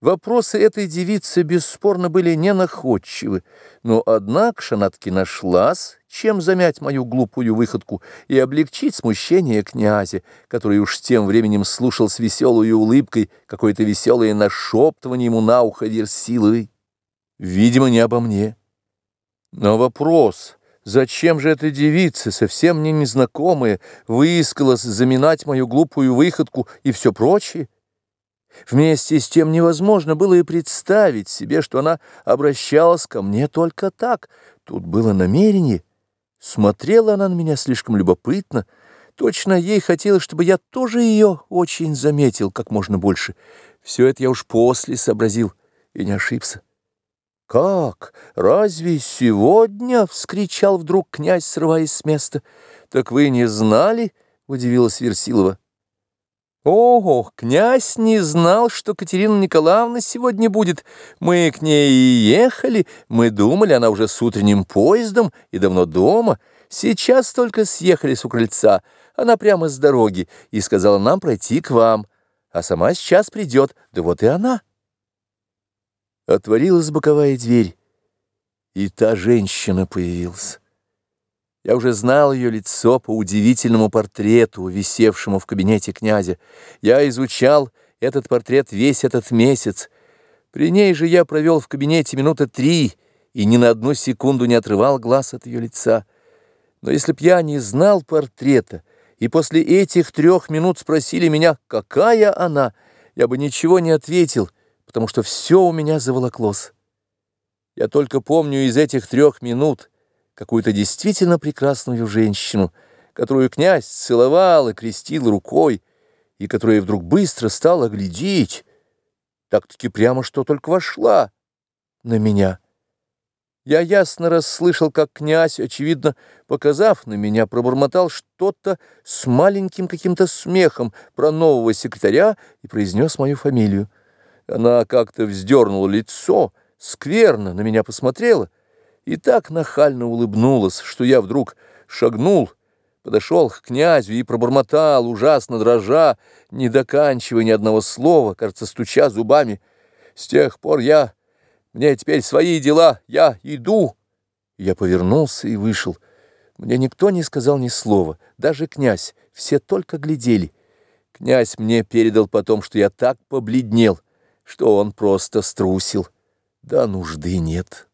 Вопросы этой девицы бесспорно были ненаходчивы, но, однако, Шанатки нашлась, чем замять мою глупую выходку и облегчить смущение князя, который уж тем временем слушал с веселой улыбкой какое-то веселое нашептывание ему на ухо Версиловой. Видимо, не обо мне. Но вопрос, зачем же эта девица, совсем мне незнакомая, выискалась заминать мою глупую выходку и все прочее, Вместе с тем невозможно было и представить себе, что она обращалась ко мне только так. Тут было намерение. Смотрела она на меня слишком любопытно. Точно ей хотелось, чтобы я тоже ее очень заметил как можно больше. Все это я уж после сообразил и не ошибся. «Как? Разве сегодня?» — вскричал вдруг князь, срываясь с места. «Так вы не знали?» — удивилась Версилова. Ого, князь не знал, что Катерина Николаевна сегодня будет. Мы к ней и ехали, мы думали, она уже с утренним поездом и давно дома. Сейчас только съехали с у крыльца, она прямо с дороги, и сказала нам пройти к вам. А сама сейчас придет, да вот и она. Отворилась боковая дверь, и та женщина появилась. Я уже знал ее лицо по удивительному портрету, висевшему в кабинете князя. Я изучал этот портрет весь этот месяц. При ней же я провел в кабинете минуты три и ни на одну секунду не отрывал глаз от ее лица. Но если б я не знал портрета, и после этих трех минут спросили меня, какая она, я бы ничего не ответил, потому что все у меня заволоклось. Я только помню из этих трех минут — какую-то действительно прекрасную женщину, которую князь целовал и крестил рукой, и которая вдруг быстро стала глядеть, так-таки прямо что только вошла на меня. Я ясно расслышал, как князь, очевидно, показав на меня, пробормотал что-то с маленьким каким-то смехом про нового секретаря и произнес мою фамилию. Она как-то вздернула лицо, скверно на меня посмотрела, и так нахально улыбнулась, что я вдруг шагнул, подошел к князю и пробормотал, ужасно дрожа, не доканчивая ни одного слова, кажется, стуча зубами. С тех пор я... Мне теперь свои дела, я иду. Я повернулся и вышел. Мне никто не сказал ни слова, даже князь, все только глядели. Князь мне передал потом, что я так побледнел, что он просто струсил. Да нужды нет».